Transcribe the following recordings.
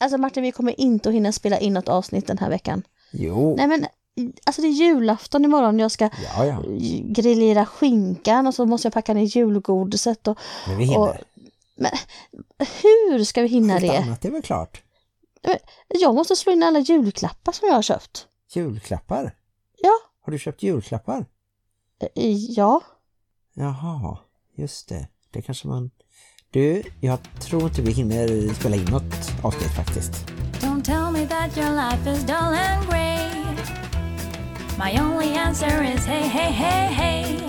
Alltså Martin, vi kommer inte att hinna spela in något avsnitt den här veckan. Jo, Nej men, alltså det är julafton imorgon. Jag ska ja ja, grillera skinkan och så måste jag packa ner julgodiset. Och, men vi hinner. och, men hur ska vi hinna Allt det? annat är väl klart. Jag måste slå in alla julklappar som jag har köpt. Julklappar? Ja, Har du köpt julklappar? eh, ja. Jaha, just det. Det kanske man... Du, jag tror inte vi hinner spela in något avsnitt faktiskt. Don't tell me that your life is dull and grey. My only answer is hey, hey, hey, hey.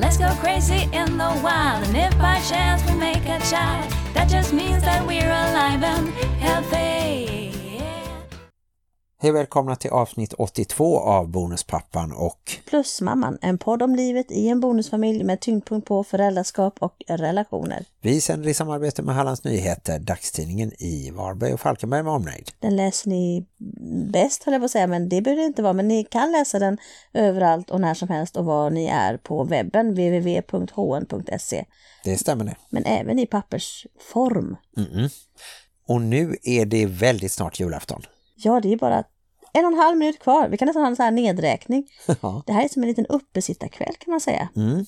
Let's go crazy in the wild, and if by chance we make a child, that just means that we're alive and healthy. Hej välkomna till avsnitt 82 av Bonuspappan och Plus mamman, en podd om livet i en bonusfamilj med tyngdpunkt på föräldraskap och relationer. vi sänder i samarbete med Hallands Nyheter, dagstidningen i Varberg och Falkenberg med omnejd. Den läser ni bäst, höll jag på att säga, men det behöver det inte vara. Men ni kan läsa den överallt och när som helst och var ni är på webben, www.hn.se. Det stämmer det. Men även i pappersform. Mm-mm. Och nu är det väldigt snart julafton. Ja, det är bara en och en halv minut kvar. Vi kan nästan ha en sån här nedräkning. Ja. Det här är som en liten uppesittarkväll kan man säga. Mm.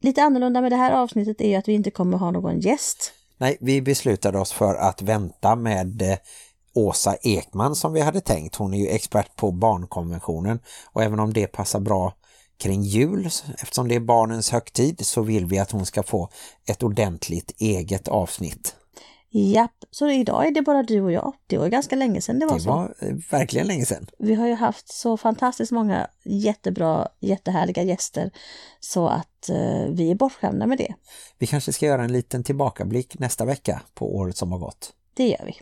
Lite annorlunda med det här avsnittet är ju att vi inte kommer ha någon gäst. Nej, vi beslutade oss för att vänta med eh, Åsa Ekman som vi hade tänkt. Hon är ju expert på barnkonventionen och även om det passar bra kring jul eftersom det är barnens högtid så vill vi att hon ska få ett ordentligt eget avsnitt. Japp, så idag är det bara du och jag. Det var ganska länge sedan det var Det så. var eh, verkligen länge sedan. Vi har ju haft så fantastiskt många jättebra, jättehärliga gäster så att eh, vi är bortskämda med det. Vi kanske ska göra en liten tillbakablick nästa vecka på året som har gått. Det gör vi.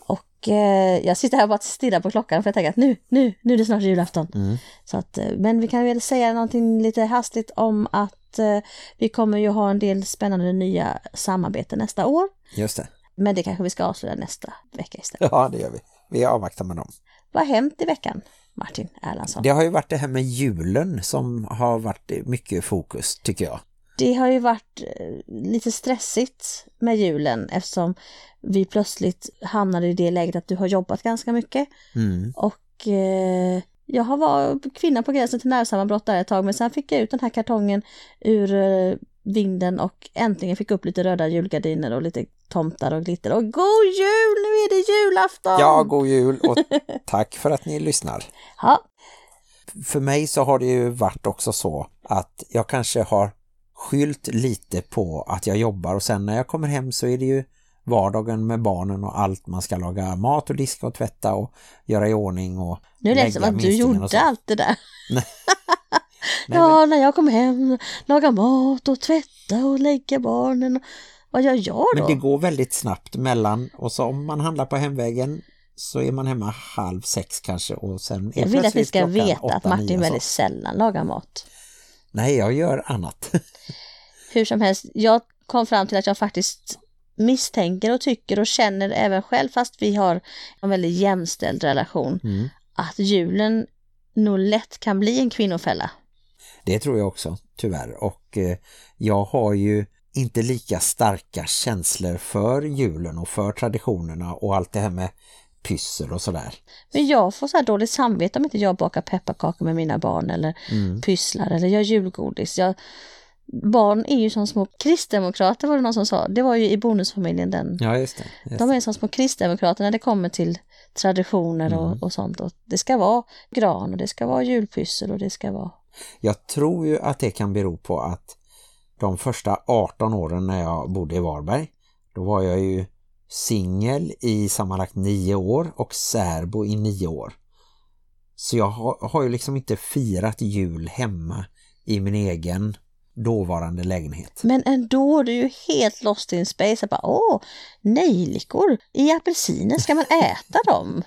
Och eh, jag sitter här och bara stirrar på klockan för jag tänker att nu, nu, nu är det snart julafton. Mm. Så att, eh, men vi kan väl säga någonting lite hastigt om att eh, vi kommer ju ha en del spännande nya samarbeten nästa år. Just det. Men det kanske vi ska avslöja nästa vecka istället. Ja, det gör vi. Vi avvaktar med dem. Vad har hänt i veckan, Martin Erlandsson? Det har ju varit det här med julen som har varit mycket fokus tycker jag. Det har ju varit eh, lite stressigt med julen eftersom vi plötsligt hamnade i det läget att du har jobbat ganska mycket. Mm. Och eh, jag har varit kvinna på gränsen till nervsammanbrott där ett tag men sen fick jag ut den här kartongen ur eh, vinden och äntligen fick upp lite röda julgardiner och lite tomtar och glitter. Och god jul! Nu är det julafton! Ja, god jul och tack för att ni lyssnar. Ja, För mig så har det ju varit också så att jag kanske har skylt lite på att jag jobbar och sen när jag kommer hem så är det ju vardagen med barnen och allt man ska laga mat och diska och tvätta och göra i ordning och nu är det som att du gjorde allt det där. Nej, ja, när jag kom hem, laga mat och tvätta och lägga barnen. Vad gör jag då? Men det går väldigt snabbt mellan och så om man handlar på hemvägen så är man hemma halv sex kanske och sen jag vill att plötsligt ska veta åtta, att Martin väldigt sällan lagar mat. Nej, jag gör annat. Hur som helst, jag kom fram till att jag faktiskt misstänker och tycker och känner även själv fast vi har en väldigt jämställd relation Mm. att julen nog lätt kan bli en kvinnofälla. Det tror jag också, tyvärr. Och eh, jag har ju inte lika starka känslor för julen och för traditionerna och allt det här med pyssel och sådär. Men jag får så här dåligt samvete om inte jag bakar pepparkakor med mina barn eller Mm. pysslar eller gör julgodis. Jag, barn är ju som små kristdemokrater var det någon som sa. Det var ju i bonusfamiljen den. Ja, just det. Just De är som små kristdemokrater när det kommer till traditioner Mm. och, och sånt. Och det ska vara gran och det ska vara julpyssel och det ska vara... Jag tror ju att det kan bero på att de första 18 åren när jag bodde i Varberg, då var jag ju singel i sammanlagt nio år och särbo i nio år. Så jag har, har ju liksom inte firat jul hemma i min egen dåvarande lägenhet. Men ändå, du är ju helt lost in space. Jag bara, åh, nejlikor i apelsiner, ska man äta dem?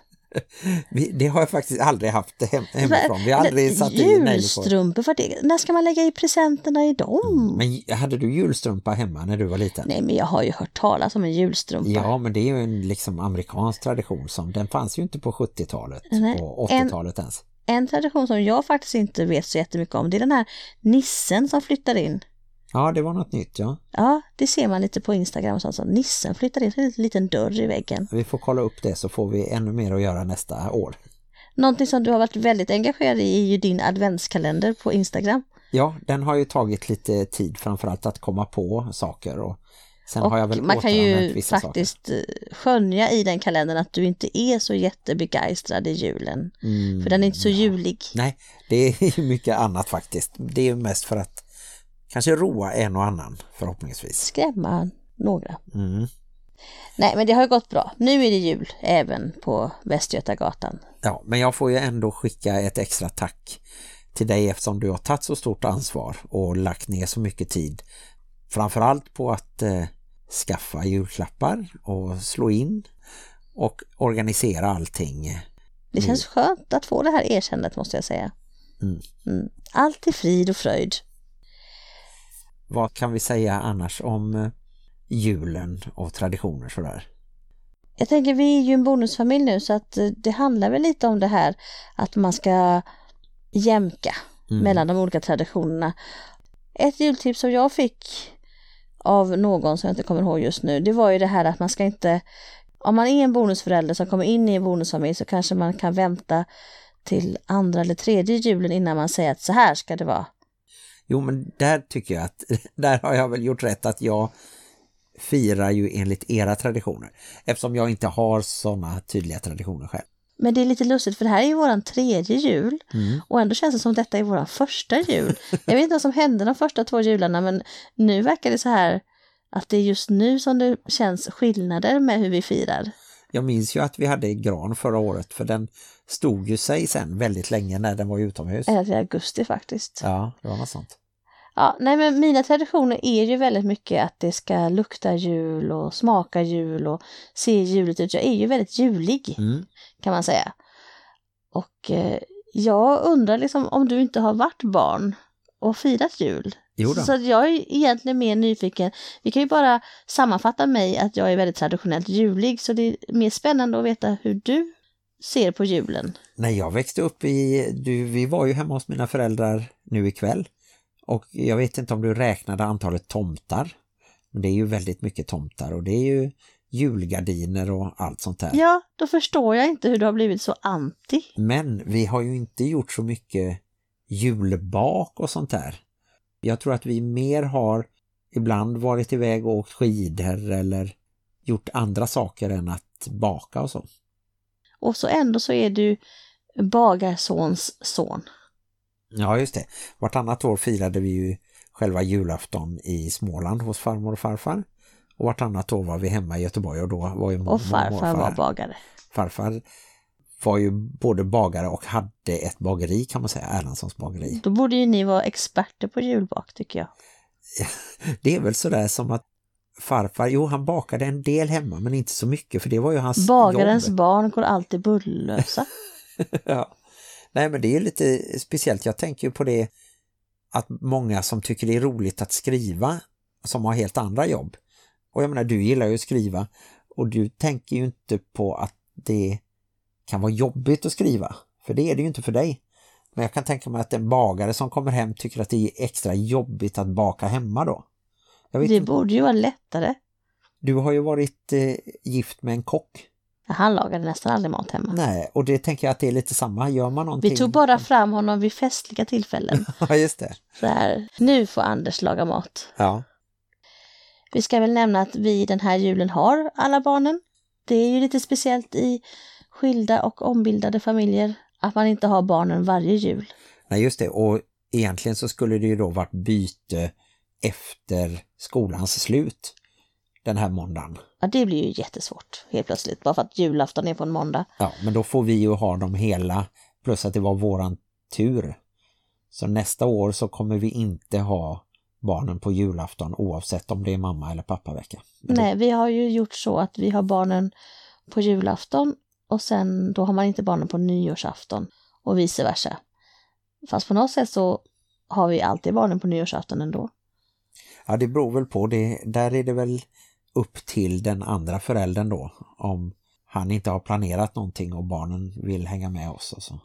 Vi, det har jag faktiskt aldrig haft hem, hemifrån. Vi har aldrig satt i nejlikor. Julstrumpor, vad det, när ska man lägga i presenterna i dem? Men hade du julstrumpa hemma när du var liten? Nej, men jag har ju hört talas om en julstrumpa. Ja, men det är ju en liksom amerikansk tradition som den fanns ju inte på 70-talet Nej, och en- 80-talet ens. En tradition som jag faktiskt inte vet så jättemycket om, det är den här nissen som flyttar in. Ja, det var något nytt, ja. Ja, det ser man lite på Instagram och sånt. Så nissen flyttar in en liten dörr i väggen. Vi får kolla upp det så får vi ännu mer att göra nästa år. Någonting som du har varit väldigt engagerad i är ju din adventskalender på Instagram. Ja, den har ju tagit lite tid framförallt att komma på saker och sen Och har jag väl man kan ju faktiskt eh, skönja i den kalendern att du inte är så jättebegeistrad i julen. saker. Mm, För den är inte så julig. Nej, det är mycket annat faktiskt. Det är ju mest för att kanske roa en och annan förhoppningsvis. Skrämma några. Mm. Nej, men det har ju gått bra. Nu är det jul även på Västgötagatan. Ja, men jag får ju ändå skicka ett extra tack till dig eftersom du har tagit så stort ansvar och lagt ner så mycket tid. Framförallt på att eh, skaffa julklappar och slå in och organisera allting. Det känns skönt att få det här erkännandet måste jag säga. Mm. Mm. Allt är frid och fröjd. Vad kan vi säga annars om eh, julen och traditioner sådär? Jag tänker vi är ju en bonusfamilj nu så att eh, det handlar väl lite om det här att man ska jämka Mm. mellan de olika traditionerna. Ett jultips som jag fick av någon som jag inte kommer ihåg just nu, det var ju det här att man ska inte, om man är en bonusförälder som kommer in i en bonusfamilj så kanske man kan vänta till andra eller tredje julen innan man säger att så här ska det vara. Jo, men där tycker jag att där har jag väl gjort rätt att jag firar ju enligt era traditioner. Eftersom jag inte har sådana tydliga traditioner själv. Men det är lite lustigt för det här är ju våran tredje jul Mm. och ändå känns det som detta är våran första jul. Jag vet inte vad som hände de första två jularna men nu verkar det så här att det är just nu som det känns skillnader med hur vi firar. Jag minns ju att vi hade gran förra året för den stod ju sig sen väldigt länge när den var utomhus. Ända till augusti faktiskt. Ja, det var något sånt. Ja, nej men mina traditioner är ju väldigt mycket att det ska lukta jul och smaka jul och se juligt ut. Jag är ju väldigt julig Mm. kan man säga. Och eh, jag undrar liksom om du inte har varit barn och firat jul. Jo då. Så jag är egentligen mer nyfiken. Vi kan ju bara sammanfatta mig att jag är väldigt traditionellt julig så det är mer spännande att veta hur du ser på julen. När jag växte upp i, du, vi var ju hemma hos mina föräldrar nu ikväll. Och jag vet inte om du räknade antalet tomtar. Men det är ju väldigt mycket tomtar och det är ju julgardiner och allt sånt där. Ja, då förstår jag inte hur du har blivit så anti. Men vi har ju inte gjort så mycket julbak och sånt där. Jag tror att vi mer har ibland varit iväg och åkt skidor eller gjort andra saker än att baka och så. Och så ändå så är du bagarsons son. Ja, just det. Vartannat år firade vi ju själva julafton i Småland hos farmor och farfar. Och vartannat år var vi hemma i Göteborg och då var ju Och farfar var bagare. Farfar var ju både bagare och hade ett bageri kan man säga, Erlandssons bageri. Då borde ju ni vara experter på julbak tycker jag. Det är väl sådär som att farfar, jo han bakade en del hemma men inte så mycket för det var ju hans Bagarens jobb. barn går alltid bullösa. ja. Nej men det är lite speciellt, jag tänker ju på det att många som tycker det är roligt att skriva som har helt andra jobb. Och jag menar du gillar ju att skriva och du tänker ju inte på att det kan vara jobbigt att skriva. För det är det ju inte för dig. Men jag kan tänka mig att en bagare som kommer hem tycker att det är extra jobbigt att baka hemma då. Det inte, borde ju vara lättare. du har ju varit eh, gift med en kock. Han lagade nästan aldrig mat hemma. Nej, och det tänker jag att det är lite samma. Gör man någonting... Vi tog bara fram honom vid festliga tillfällen. Ja, just det. Så här, nu får Anders laga mat. Ja. Vi ska väl nämna att vi den här julen har alla barnen. Det är ju lite speciellt i skilda och ombildade familjer att man inte har barnen varje jul. Nej, just det. Och egentligen så skulle det ju då varit byte efter skolans slut den här måndagen. Ja, det blir ju jättesvårt helt plötsligt, bara för att julafton är på en måndag. Ja, men då får vi ju ha dem hela, plus att det var våran tur. Så nästa år så kommer vi inte ha barnen på julafton oavsett om det är mamma eller pappavecka. Men Nej, vi har ju gjort så att vi har barnen på julafton och sen då har man inte barnen på nyårsafton och vice versa. Fast på något sätt så har vi alltid barnen på nyårsafton ändå. Ja, det beror väl på det. Där är det väl upp till den andra föräldern då. Om han inte har planerat någonting och barnen vill hänga med oss och så.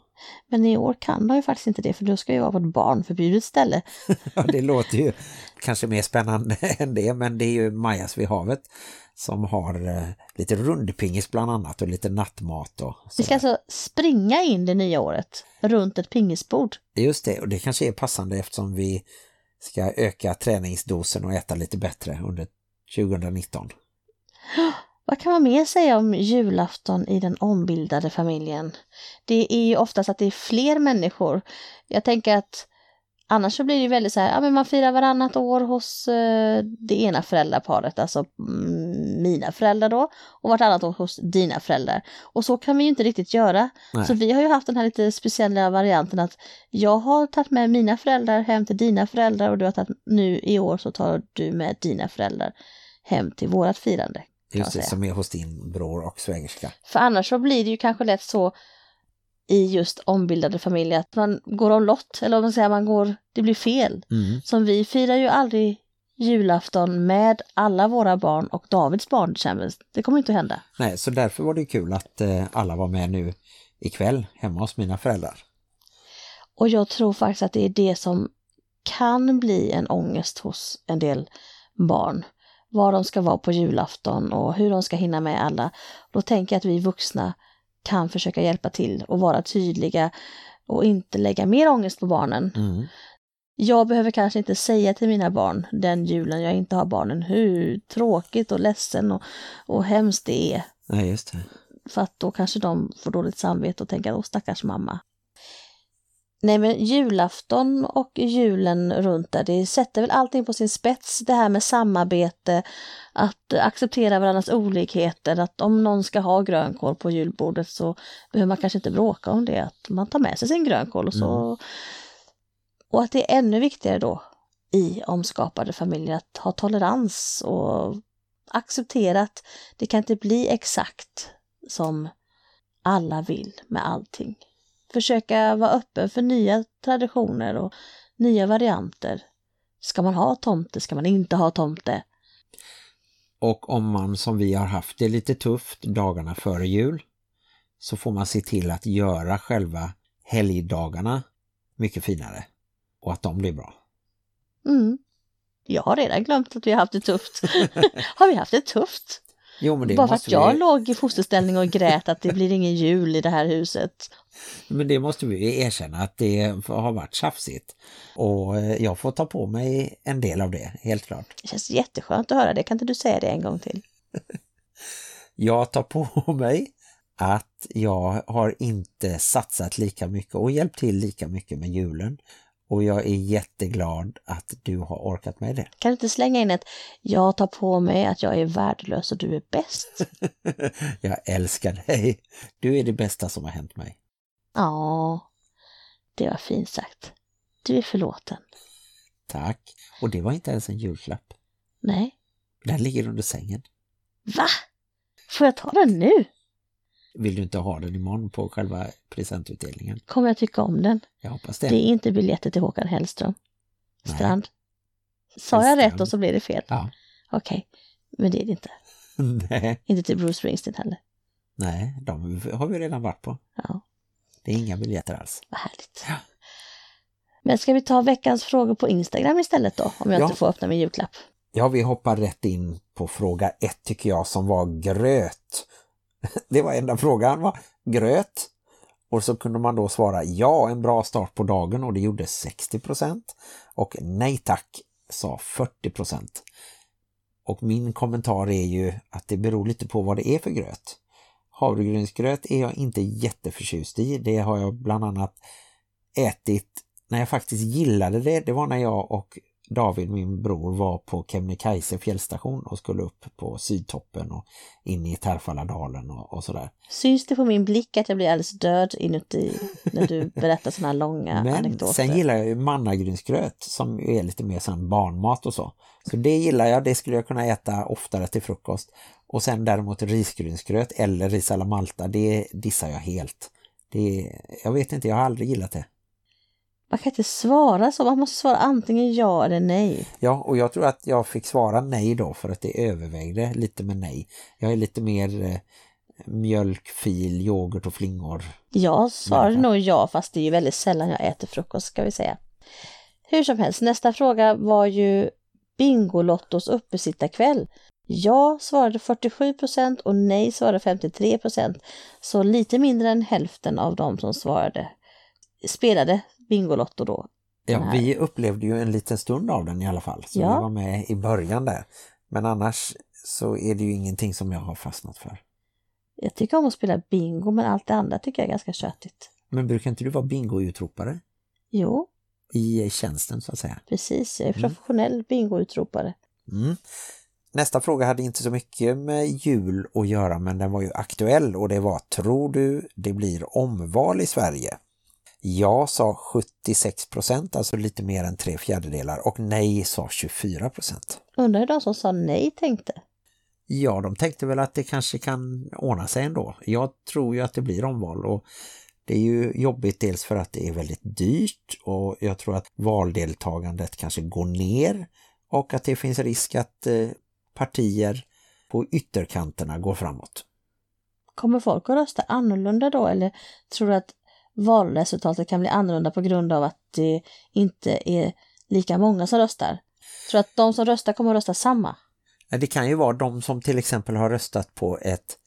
Men i år kan de ju faktiskt inte det för då ska jag vara på ett barnförbjudet ställe. Ja, det låter ju kanske mer spännande än det men det är ju Majas vid havet som har eh, lite rundpingis bland annat och lite nattmat och Vi ska alltså springa in det nya året runt ett pingisbord. Just det, och det kanske är passande eftersom vi ska öka träningsdosen och äta lite bättre under 2019. Vad kan man mer säga om julafton i den ombildade familjen? Det är ju oftast att det är fler människor. Jag tänker att annars så blir det ju väldigt så här, ja men man firar varannat år hos eh, det ena föräldraparet, alltså mm, mina föräldrar då, och vartannat år hos dina föräldrar. Och så kan vi ju inte riktigt göra. Nej. Så vi har ju haft den här lite speciella varianten att jag har tagit med mina föräldrar hem till dina föräldrar och du har tagit, nu i år så tar du med dina föräldrar hem till vårat firande. Just det, som är hos din bror och svägerska. För annars så blir det ju kanske lätt så i just ombildade familjer att man går om lott eller om man säger man går, det blir fel. Mm. Som vi firar ju aldrig julafton med alla våra barn och Davids barn tillsammans. Det kommer inte att hända. Nej, så därför var det kul att eh, alla var med nu ikväll hemma hos mina föräldrar. Och jag tror faktiskt att det är det som kan bli en ångest hos en del barn. Var de ska vara på julafton och hur de ska hinna med alla. Då tänker jag att vi vuxna kan försöka hjälpa till och vara tydliga och inte lägga mer ångest på barnen. Mm. Jag behöver kanske inte säga till mina barn den julen jag inte har barnen hur tråkigt och ledsen och, och hemskt det är. Nej, just det. För att då kanske de får dåligt samvete och tänker åh stackars mamma. Nej men julafton och julen runt där, det sätter väl allting på sin spets. Det här med samarbete, att acceptera varandras olikheter, att om någon ska ha grönkål på julbordet så behöver man kanske inte bråka om det, att man tar med sig sin grönkål och så. Och att det är ännu viktigare då i omskapade familjer att ha tolerans och acceptera att det kan inte bli exakt som alla vill med allting. Försöka vara öppen för nya traditioner och nya varianter. Ska man ha tomte? Ska man inte ha tomte? Och om man som vi har haft det lite tufft dagarna före jul så får man se till att göra själva helgdagarna mycket finare och att de blir bra. Mm. Jag har redan glömt att vi har haft det tufft. har vi haft det tufft? Jo, men det Bara för att jag vi, låg i fosterställning och grät att det blir ingen jul i det här huset. Men det måste vi erkänna att det har varit tjafsigt. Och eh, jag får ta på mig en del av det, helt klart. Det känns jätteskönt att höra det. Kan inte du säga det en gång till? Jag tar på mig att jag har inte satsat lika mycket och hjälpt till lika mycket med julen. Och jag är jätteglad att du har orkat med det. Kan du inte slänga in ett jag tar på mig att jag är värdelös och du är bäst? Jag älskar dig. Du är det bästa som har hänt mig. Ja, det var fint sagt. Du är förlåten. Tack. Och det var inte ens en julklapp. Nej. Den ligger under sängen. Va? Får jag ta den nu? Vill du inte ha den imorgon på själva presentutdelningen? Kommer jag tycka om den? Jag hoppas det. Det är inte biljetter till Håkan Hellström. Nej. Strand. Sa jag rätt och så blev det fel? Ja. Okej, men det är det inte. Nej. Inte till Bruce Springsteen heller. Nej, de har vi redan varit på. Ja, Det är inga biljetter alls. vad härligt. Ja. Men ska vi ta veckans frågor på Instagram istället då? Om jag Ja. inte får öppna min julklapp. Ja, vi hoppar rätt in på fråga ett tycker jag som var gröt. Det var enda frågan var gröt. Och så kunde man då svara ja, en bra start på dagen och det gjorde 60% och nej tack sa 40%. Och min kommentar är ju att det beror lite på vad det är för gröt. Havregrynsgröt är jag inte jätteförtjust i. Det har jag bland annat ätit när jag faktiskt gillade det. Det var när jag och David, min bror, var på Kebnekaise fjällstation och skulle upp på Sydtoppen och in i Terfaladalen och, och sådär. Syns det på min blick att jag blir alldeles död inuti när du berättar sådana här långa Men anekdoter? sen gillar jag ju mannagrynsgröt som är lite mer sån barnmat och så. Så det gillar jag, det skulle jag kunna äta oftare till frukost. Och sen däremot risgrynsgröt eller ris alla malta, det dissar jag helt. Det, jag vet inte, jag har aldrig gillat det. Man kan inte svara så, man måste svara antingen ja eller nej. Ja, och jag tror att jag fick svara nej då för att det övervägde lite med nej. Jag är lite mer eh, mjölk, fil, yoghurt och flingor. Jag svarade nog ja, fast det är ju väldigt sällan jag äter frukost ska vi säga. Hur som helst, nästa fråga var ju Bingolottos uppesittarkväll. Ja svarade 47 procent och nej svarade 53 procent. Så lite mindre än hälften av de som svarade spelade Bingolotto då. Ja, vi upplevde ju en liten stund av den i alla fall. Så Ja. vi var med i början där. Men annars så är det ju ingenting som jag har fastnat för. Jag tycker om att spela bingo men allt det andra tycker jag är ganska tjötigt. Men brukar inte du vara bingo-utropare Jo, i tjänsten så att säga? precis. Jag är Mm. professionell bingoutropare. Mm. Nästa fråga hade inte så mycket med jul att göra men den var ju aktuell och det var Tror du det blir omval i Sverige? Ja sa 76%, alltså lite mer än tre fjärdedelar och nej sa 24%. Undrar hur de som sa nej tänkte. Ja, de tänkte väl att det kanske kan ordna sig ändå. Jag tror ju att det blir omval och det är ju jobbigt dels för att det är väldigt dyrt och jag tror att valdeltagandet kanske går ner och att det finns risk att eh, partier på ytterkanterna går framåt. Kommer folk att rösta annorlunda då eller tror du att valresultatet kan bli annorlunda på grund av att det inte är lika många som röstar? Tror du att de som röstar kommer att rösta samma? Det kan ju vara de som till exempel har röstat på ett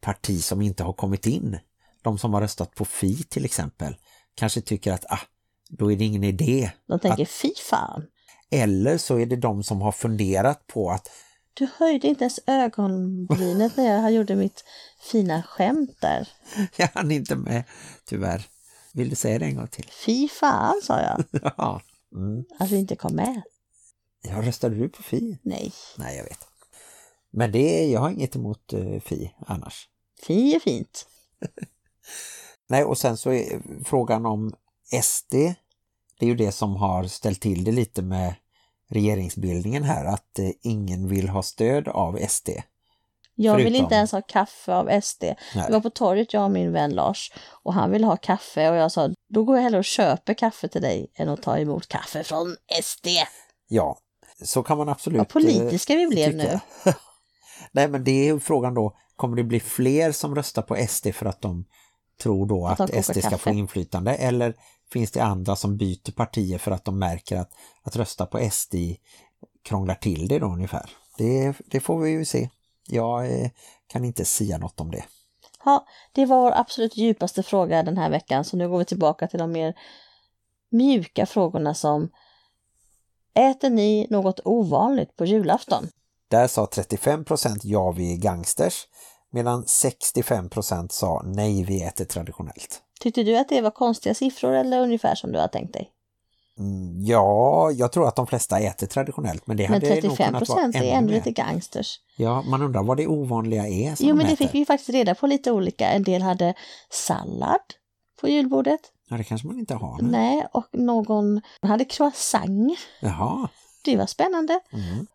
parti som inte har kommit in. De som har röstat på Fi till exempel kanske tycker att ah, då är det ingen idé. De tänker fy fan, Eller så är det de som har funderat på att du höjde inte ens ögonbrynet när jag gjorde mitt fina skämt där. jag hann inte med tyvärr. Vill du säga det en gång till? Fy fan sa jag, Ja. Mm. att vi inte kom med. Ja, röstade du på Fi? Nej, Nej, jag vet. Men det, jag har inget emot eh, Fi annars. Fi är fint. Nej, och sen så är frågan om SD, det är ju det som har ställt till det lite med regeringsbildningen här, att eh, ingen vill ha stöd av SD. Jag vill Förutom- inte ens ha kaffe av SD. Nej. Vi var på torget, jag och min vän Lars, och han ville ha kaffe och jag sa, då går jag hellre och köper kaffe till dig än att ta emot kaffe från SD. Ja, så kan man absolut... Vad politiska vi eh, blev tycka. nu. Nej, men det är ju frågan då, kommer det bli fler som röstar på SD för att de tror då Att att, SD ska kaffe. få inflytande eller finns det andra som byter partier för att de märker att, att rösta på SD krånglar till det då ungefär. Det, det får vi ju se. Jag eh, kan inte säga något om det. Ja, det var vår absolut djupaste fråga den här veckan, så nu går vi tillbaka till de mer mjuka frågorna som Äter ni något ovanligt på julafton? Där sa 35% ja vi är gangsters medan 65% sa nej vi äter traditionellt. Tyckte du att det var konstiga siffror eller ungefär som du har tänkt dig? Mm, Ja, jag tror att de flesta äter traditionellt men det Men hade nog 35 kunnat vara procent är ännu ändå lite gangsters. Ja, man undrar vad det ovanliga är som Jo, de men det äter. fick vi faktiskt reda på lite olika. En del hade sallad på julbordet. Ja, det kanske man inte har. Nej. Nej, och någon hade croissant. Jaha. Det var spännande. Mm.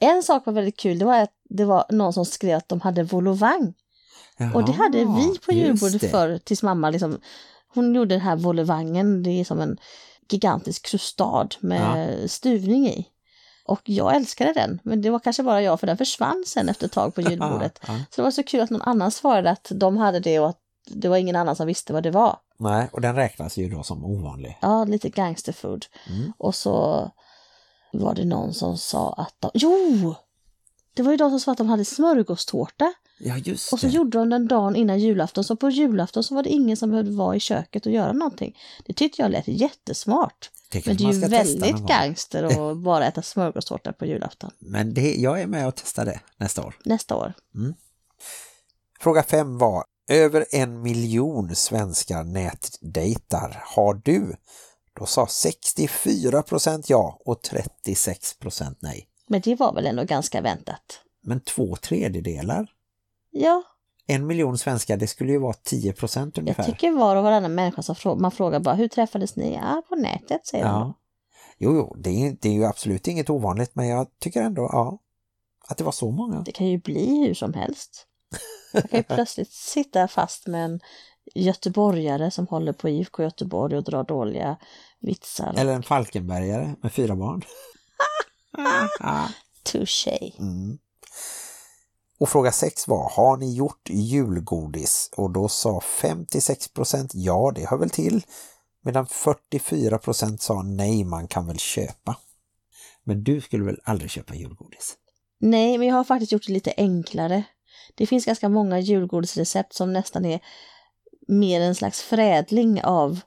En sak var väldigt kul, det var att det var någon som skrev att de hade volovang. Jaha, Och det hade vi på julbordet det. förr tills mamma liksom, hon gjorde den här volovangen, det är som en gigantisk krustad med stuvning i. Och jag älskade den, men det var kanske bara jag för den försvann sen efter ett tag på julbordet. Ja, ja. Så det var så kul att någon annan svarade att de hade det och att det var ingen annan som visste vad det var. Nej, och den räknas ju då som ovanlig. Ja, lite gangsterfood. Mm. Och så var det någon som sa att de... Jo! Det var ju de som sa att de hade smörgåstårta. Ja, just Och så det. gjorde de den dagen innan julafton. Så på julafton så var det ingen som behövde vara i köket och göra någonting. Det tyckte jag lät jättesmart. Men det är ju väldigt gangster att bara äta smörgåstårta på julafton. Men det, jag är med och testar det nästa år. Nästa år. Fråga fem var, över en miljon svenskar nätdejtar. Har du? Då sa 64% ja och 36% nej. Men det var väl ändå ganska väntat. Men två tredjedelar? Ja, En miljon svenskar, det skulle ju vara 10% jag ungefär. tycker var och varannan människa som frå- man frågar bara hur träffades ni? Ja, på nätet säger de. Ja. Jo, jo, det är, det är ju absolut inget ovanligt, men jag tycker ändå, ja, att det var så många. Det kan ju bli hur som helst. Jag kan ju plötsligt sitta fast med en göteborgare som håller på IFK Göteborg och drar dåliga vitsar. Eller en Falkenbergare med fyra barn. Touché. Mm. Och fråga 6 var, har ni gjort julgodis? Och då sa 56 procent ja, det hör väl till. Medan 44 procent sa nej, man kan väl köpa. Men du skulle väl aldrig köpa julgodis? Nej, men jag har faktiskt gjort det lite enklare. Det finns ganska många julgodisrecept som nästan är mer en slags förädling av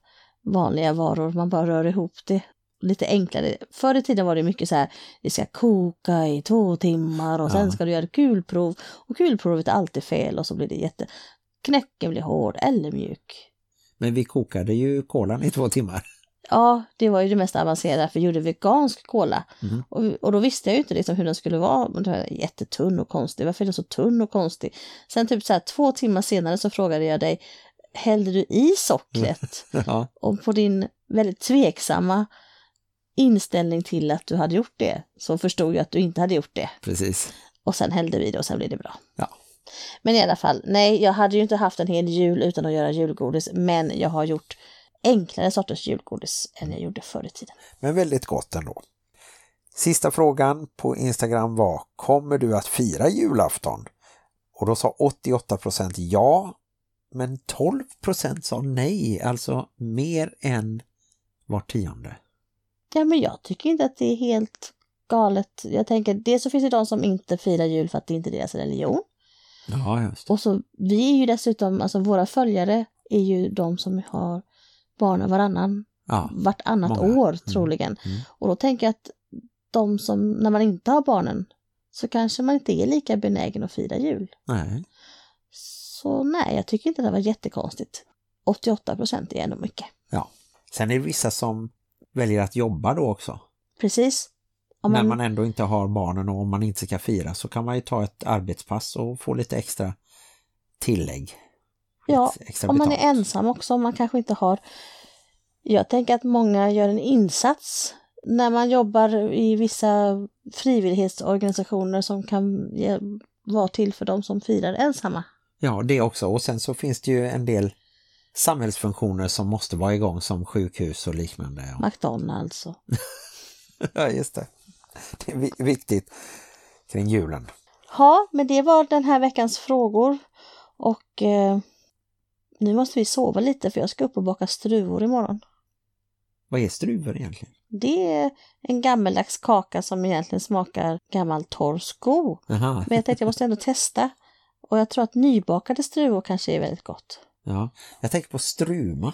vanliga varor. Man bara rör ihop det lite enklare. Förr i tiden var det mycket så här, det ska koka i två timmar och sen Ja. ska du göra kulprov. Och kulprovet är alltid fel och så blir det jätte... Knäcken blir hård eller mjuk. Men vi kokade ju kolan i två timmar. Ja, det var ju det mest avancerade för vi gjorde vegansk kola. Mhm. Och, och då visste jag ju inte liksom hur den skulle vara. Den var jättetunn och konstig. Varför är den så tunn och konstig? Sen typ så här två timmar senare så frågade jag dig, hällde du i sockret? Ja, Och på din väldigt tveksamma inställning till att du hade gjort det så förstod jag att du inte hade gjort det. precis. Och sen hällde vi det och sen blev det bra. Ja. Men i alla fall, nej, jag hade ju inte haft en hel jul utan att göra julgodis, men jag har gjort enklare sorters julgodis än jag gjorde förr i tiden. Men väldigt gott ändå. Sista frågan på Instagram var, kommer du att fira julafton? Och då sa 88% ja, men 12% sa nej, alltså mer än var tionde. Ja, men jag tycker inte att det är helt galet. Jag tänker, dels så finns det de som inte firar jul för att det inte är deras religion. Ja, just Och så, vi är ju dessutom, alltså våra följare är ju de som har barnen varannan, Ja, vartannat Många. år Mm. troligen. Mm. Och då tänker jag att de som, när man inte har barnen, så kanske man inte är lika benägen att fira jul. nej. Så nej, jag tycker inte det var jättekonstigt. 88 procent är ändå mycket. Ja. Sen är det vissa som väljer att jobba då också. Precis. Om När man, man ändå inte har barnen och om man inte ska fira så kan man ju ta ett arbetspass och få lite extra tillägg. Ja, extra om man är ensam också, om man kanske inte har... Jag tänker att många gör en insats när man jobbar i vissa frivillighetsorganisationer som kan vara till för de som firar ensamma. Ja, det också. Och sen så finns det ju en del samhällsfunktioner som måste vara igång som sjukhus och liknande. McDonalds och... ja just det. Det är vi- viktigt kring julen. Ja, men det var den här veckans frågor. Och eh, nu måste vi sova lite för jag ska upp och baka struvor imorgon. Vad är struvor egentligen? Det är en gammeldags kaka som egentligen smakar gammal torr sko. Aha. Men jag tänkte jag måste ändå testa. Och jag tror att nybakade struvor kanske är väldigt gott. Ja, jag tänker på struma.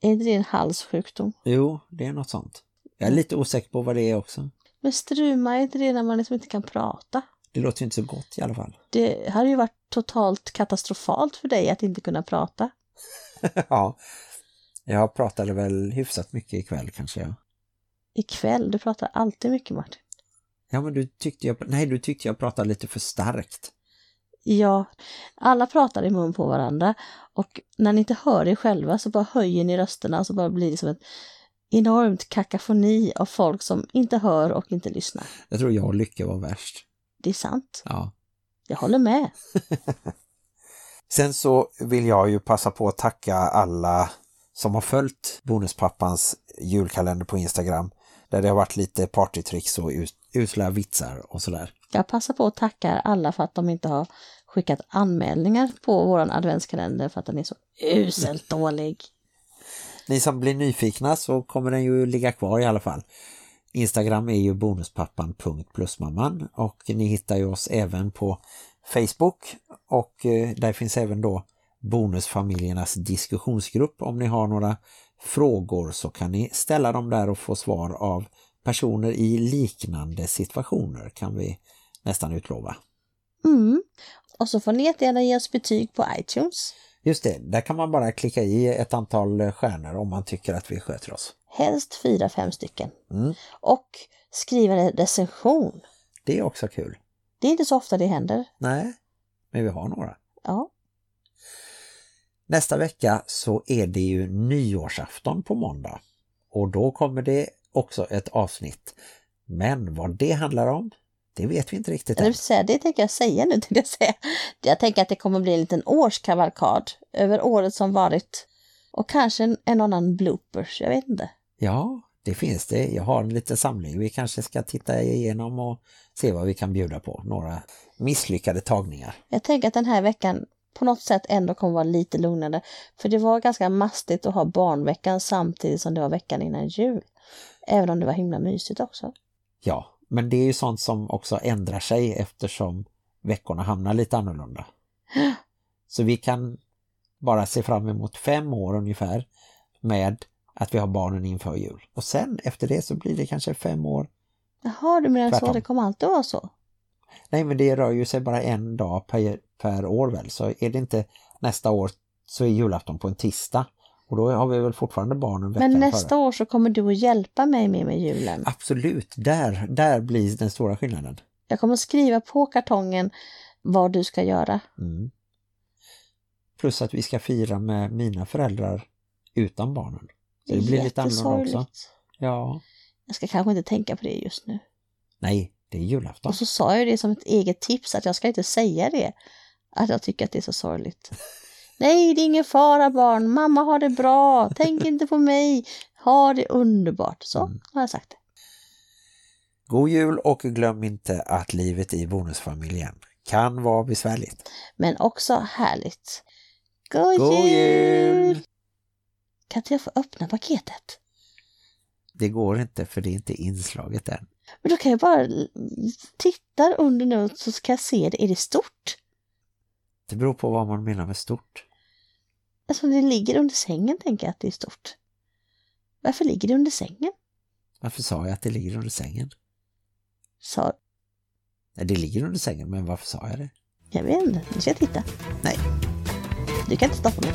Är det en halssjukdom? Jo, det är något sånt. Jag är lite osäker på vad det är också. Men struma, är inte det när man liksom inte kan prata? Det låter ju inte så gott i alla fall. Det hade ju varit totalt katastrofalt för dig att inte kunna prata. ja, jag pratade väl hyfsat mycket ikväll kanske. Ja. Ikväll, du pratar alltid mycket Martin. Ja, men du tyckte jag, nej, du tyckte jag pratade lite för starkt. Ja, alla pratar i mun på varandra och när ni inte hör er själva så bara höjer ni rösterna och så bara blir det som ett enormt kakafoni av folk som inte hör och inte lyssnar. Jag tror jag och Lycka var värst. Det är sant. Ja. Jag håller med. Sen så vill jag ju passa på att tacka alla som har följt Bonuspappans julkalender på Instagram. Där det har varit lite partytricks och ut, usla vitsar och sådär. Jag passar på att tacka alla för att de inte har skickat anmälningar på våran adventskalender för att den är så uselt dålig. Ni som blir nyfikna så kommer den ju ligga kvar i alla fall. Instagram är ju bonuspappan.plusmamman och ni hittar ju oss även på Facebook och eh, där finns även då bonusfamiljernas diskussionsgrupp. Om ni har några frågor så kan ni ställa dem där och få svar av personer i liknande situationer kan vi nästan utlova. Mm. Och så får ni jättegärna ge oss betyg på iTunes. Just det, där kan man bara klicka i ett antal stjärnor om man tycker att vi sköter oss. Helst fyra, fem stycken. Mm. Och skriva en recension. Det är också kul. Det är inte så ofta det händer. Nej, men vi har några. Ja, Nästa vecka så är det ju nyårsafton på måndag. Och då kommer det också ett avsnitt. Men vad det handlar om, det vet vi inte riktigt än. Säga, det tänker jag säga nu. Jag, säga. jag tänker att det kommer bli en liten årskavalkad över året som varit. Och kanske en, en annan bloopers, jag vet inte. Ja, det finns det. Jag har en liten samling. Vi kanske ska titta igenom och se vad vi kan bjuda på. Några misslyckade tagningar. Jag tänker att den här veckan på något sätt ändå kommer vara lite lugnare. För det var ganska mastigt att ha barnveckan samtidigt som det var veckan innan jul. Även om det var himla mysigt också. Ja, men det är ju sånt som också ändrar sig eftersom veckorna hamnar lite annorlunda. Så vi kan bara se fram emot fem år ungefär med att vi har barnen inför jul. Och sen efter det så blir det kanske fem år. Jaha, du menar så? Det kommer alltid vara så? Nej men det rör ju sig bara en dag per, per år väl. Så är det inte nästa år så är julafton på en tisdag. Och då har vi väl fortfarande barnen veckan Men nästa före. år så kommer du att hjälpa mig med med julen. Absolut, där, där blir den stora skillnaden. Jag kommer att skriva på kartongen vad du ska göra. Mm. Plus att vi ska fira med mina föräldrar utan barnen. Så det blir lite annorlunda också. Ja. Jag ska kanske inte tänka på det just nu. Nej, det är julafton. Och så sa jag det som ett eget tips att jag ska inte säga det. Att jag tycker att det är så sorgligt. Nej, det är ingen fara barn. Mamma har det bra. Tänk inte på mig. Ha det underbart. Så Mm. har jag sagt det. God jul och glöm inte att livet i bonusfamiljen kan vara besvärligt. Men också härligt. God, God jul! jul! Kan inte jag få öppna paketet? Det går inte för det är inte inslaget än. Men då kan jag bara titta under nu så ska jag se det. Är det stort? Det beror på vad man menar med stort. Alltså det ligger under sängen tänker jag att det är stort. Varför ligger det under sängen? Varför sa jag att det ligger under sängen? Sa, Nej, det ligger under sängen, men varför sa jag det? jag vet inte, nu ska jag titta. Nej. Du kan inte stoppa mig.